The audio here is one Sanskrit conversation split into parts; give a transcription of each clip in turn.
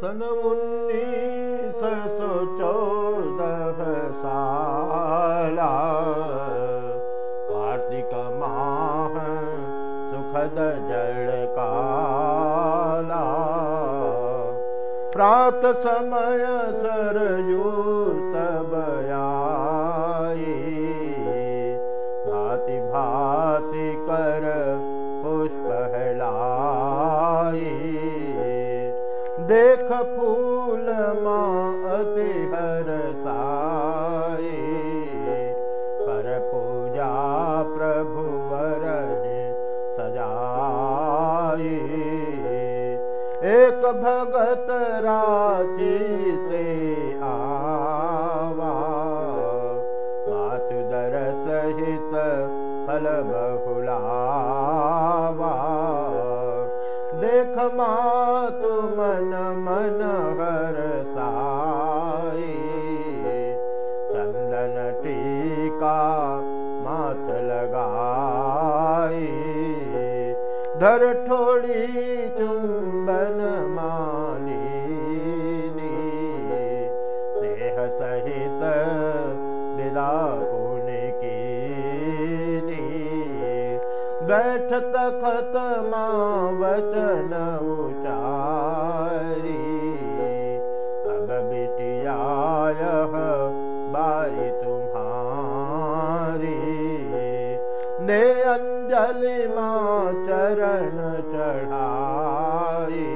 सन उन्नीस सौ चौदह साला कार्तिक माह सुखद जड़ काला प्रात समय सरयू देख फूल अति हर साई। कर पूजा प्रभु वर सजाई। एक भगत राती मातु मन मन हर साई। चंदन टीका माथ लगाई। धर ठोड़ी चुंबन माली बैठत खतमा वचन उचारी अब बिटियाय बारी तुम्हारी। ने अंजलि माँ चरण चढ़ाई।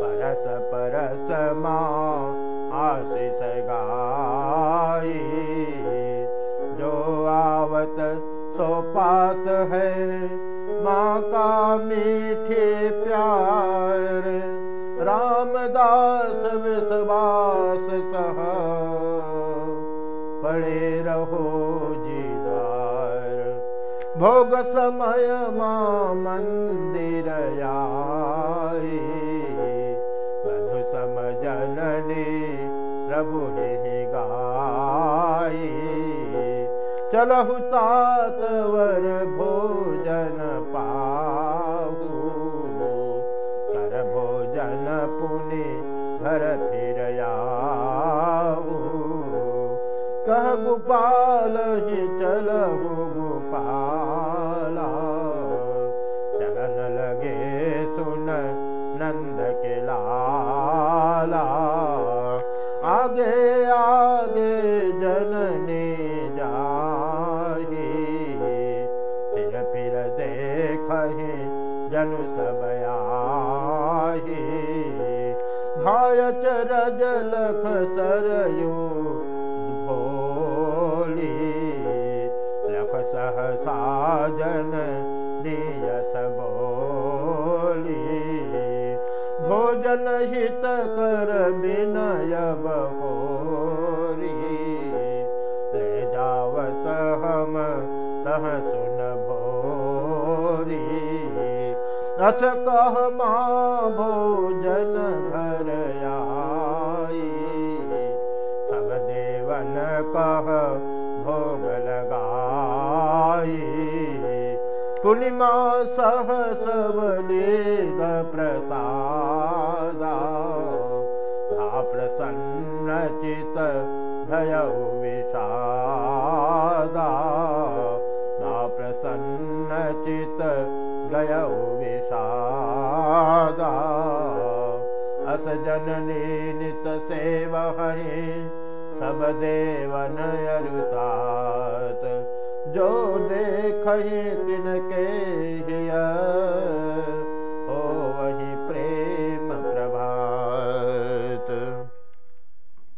परस परस माँ आशीष गाई सोपात है। माँ का मीठे प्यार। रामदास विश्वास सह पड़े रहो जीदार। भोग समय माँ मंदिर आई मधु समझननी प्रभु ने गाई चलहु तातवर भोजन पाहु। कर भोजन पुनि कह गोपाल ही चलहु जनु सबयाही भाय चरज लख सरयू भोली। लख सहसा जन नियस बोली भोजन हित कर विनय बहोरी ले जावत हम तह सुन रस कह माँ भोजन घर आई सब देवन कह भोग लगाई। पूर्णिमा सह सब प्रसादा। प्रसन्न चित भय प्रसन्न चित गय विषादा अस जननी नित सेव हरि सब देवन अरुतात। जो देख तिनके